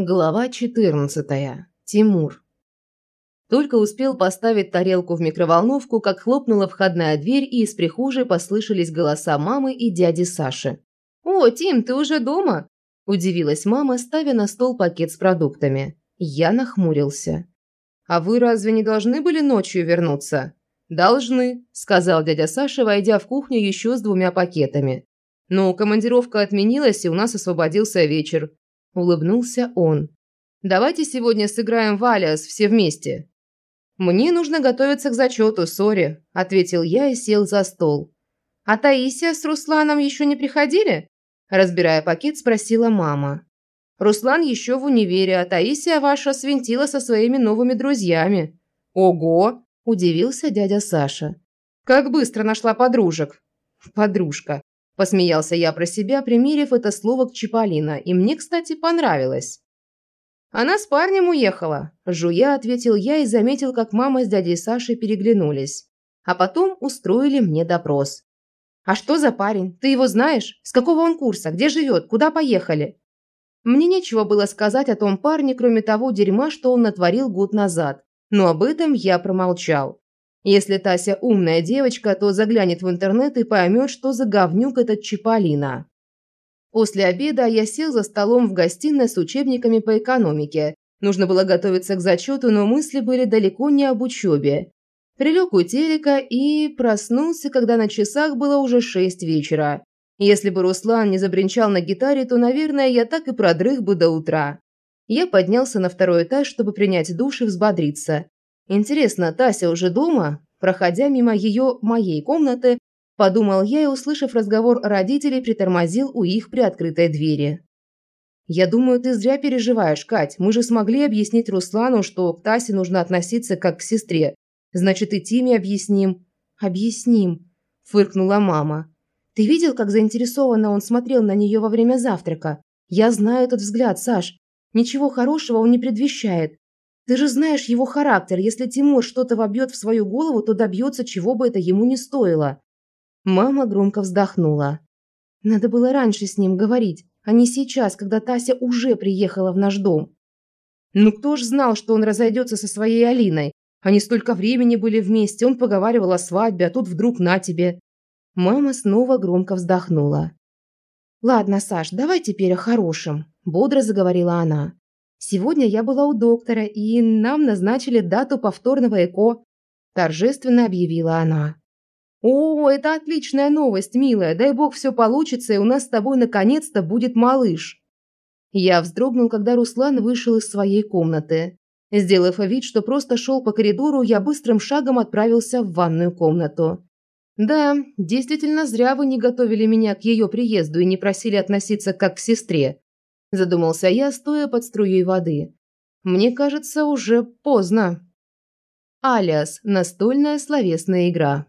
Глава 14. Тимур. Только успел поставить тарелку в микроволновку, как хлопнула входная дверь, и из прихожей послышались голоса мамы и дяди Саши. «О, Тим, ты уже дома?» – удивилась мама, ставя на стол пакет с продуктами. Я нахмурился. «А вы разве не должны были ночью вернуться?» «Должны», – сказал дядя Саша, войдя в кухню еще с двумя пакетами. «Но командировка отменилась, и у нас освободился вечер улыбнулся он. Давайте сегодня сыграем в Алиас все вместе. Мне нужно готовиться к зачету, сори, ответил я и сел за стол. А Таисия с Русланом еще не приходили? Разбирая пакет, спросила мама. Руслан еще в универе, а Таисия ваша свинтила со своими новыми друзьями. Ого, удивился дядя Саша. Как быстро нашла подружек. Подружка. Посмеялся я про себя, примерив это слово к Чиполлино, и мне, кстати, понравилось. «Она с парнем уехала», – жуя ответил я и заметил, как мама с дядей Сашей переглянулись. А потом устроили мне допрос. «А что за парень? Ты его знаешь? С какого он курса? Где живет? Куда поехали?» Мне нечего было сказать о том парне, кроме того дерьма, что он натворил год назад. Но об этом я промолчал. Если Тася умная девочка, то заглянет в интернет и поймет, что за говнюк этот Чиполлино. После обеда я сел за столом в гостиной с учебниками по экономике. Нужно было готовиться к зачету, но мысли были далеко не об учебе. Прилег у телека и проснулся, когда на часах было уже шесть вечера. Если бы Руслан не забринчал на гитаре, то, наверное, я так и продрых бы до утра. Я поднялся на второй этаж, чтобы принять душ и взбодриться. Интересно, Тася уже дома? Проходя мимо ее моей комнаты, подумал я и, услышав разговор родителей, притормозил у их приоткрытой двери. «Я думаю, ты зря переживаешь, Кать. Мы же смогли объяснить Руслану, что к Тасе нужно относиться как к сестре. Значит, и Тиме объясним». «Объясним», – фыркнула мама. «Ты видел, как заинтересованно он смотрел на нее во время завтрака? Я знаю этот взгляд, Саш. Ничего хорошего он не предвещает. Ты же знаешь его характер. Если Тимур что-то вобьет в свою голову, то добьется, чего бы это ему не стоило. Мама громко вздохнула. Надо было раньше с ним говорить, а не сейчас, когда Тася уже приехала в наш дом. Ну кто ж знал, что он разойдется со своей Алиной? Они столько времени были вместе, он поговаривал о свадьбе, а тут вдруг на тебе. Мама снова громко вздохнула. «Ладно, Саш, давай теперь о хорошем», – бодро заговорила она. Сегодня я была у доктора, и нам назначили дату повторного ЭКО», – торжественно объявила она. «О, это отличная новость, милая. Дай бог все получится, и у нас с тобой наконец-то будет малыш». Я вздрогнул, когда Руслан вышел из своей комнаты. Сделав вид, что просто шел по коридору, я быстрым шагом отправился в ванную комнату. «Да, действительно, зря вы не готовили меня к ее приезду и не просили относиться как к сестре задумался я, стоя под струей воды. Мне кажется, уже поздно. Алиас. Настольная словесная игра.